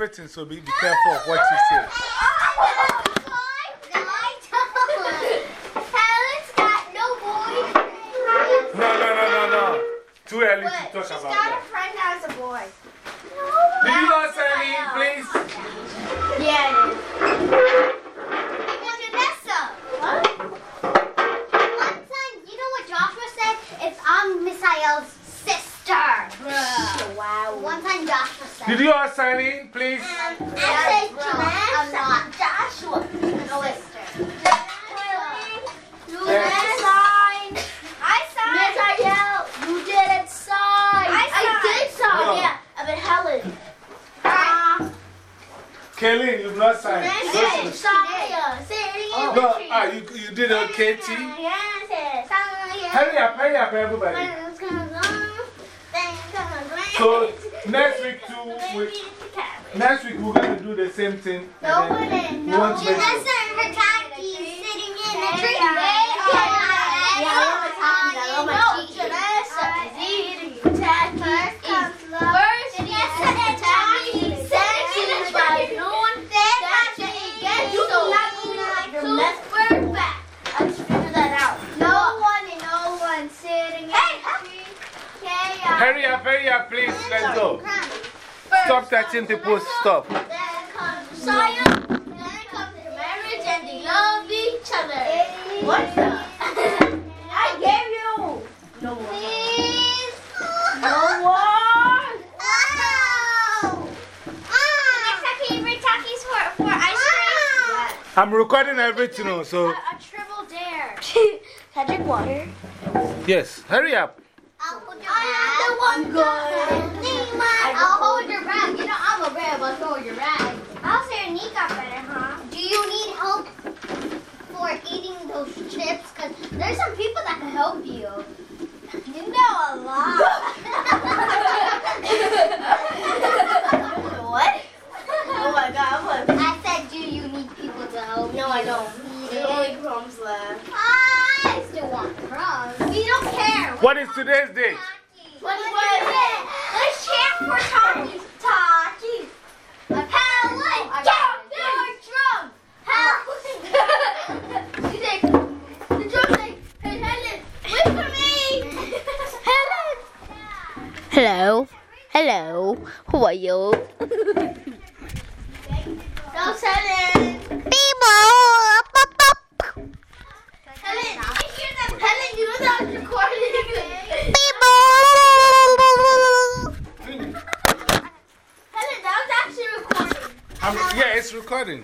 Everything, so be, be careful of what you say. No, no, no, no, no. Too early to talk She's about got a friend that. friend as a boy. Did you not sign in, please? Yeah, it is. Vanessa. One time, you know what Joshua said? If I'm Misael's sister. Wow. One time Joshua said. Did you all sign in, please? I said I'm not Joshua. No, sister. You didn't sign. I signed. Misael, you didn't sign. I did sign. No. Yeah, but Helen. Kaylin, you've not signed. Yes, Listen. Messiah. Say it again. No, ah, you, you did it, Katie. Yes, Hurry up, hurry up, everybody. So, next week, too, we, next week we're going to do the same thing. No and one then in. we No want to make sure. Vanessa and her khakis sitting in the tree. Yeah, They I love my khakis. I love my No, cheeks. Vanessa Is is eating khakis. comes love. First, Vanessa yes, and khakis. khakis. Second, is by noon. Then That's khakis. it again. You So, do not move like your two. left bird back. Let's figure that out. No one and no one sitting in Hey, the tree. Okay, uh, Hurry up, hurry up, please. Let's go. Stop touching people's stuff. Then comes Messiah. Then comes the marriage and they love each other. What the? I gave you. No more. Please. No more. Oh. Next time, can you bring Takis for, for ice cream? I'm recording everything, oh, so A triple dare. Can I drink water? yes, hurry up. I'll hold your bag. Good. I'll hold your bag. You know I'm a bear, but hold your bag. How's your knee got better, huh? Do you need help for eating those chips? Because there's some people that can help you. You know a lot. What? Oh my god, I'm I said, do you need people to help No, I don't. There's only crumbs left. I still want crumbs. We don't. What is today's date? What is it? Let's chant for Takis. Takis. Helen, get your drum. Helen. You say, the drum say, hey Helen, wait for me. Helen. Hello. Hello. Who are you? That's Helen. Helen, did you hear that? Helen, you know that was recording. Helen, that was actually recording. I'm, yeah, it's recording.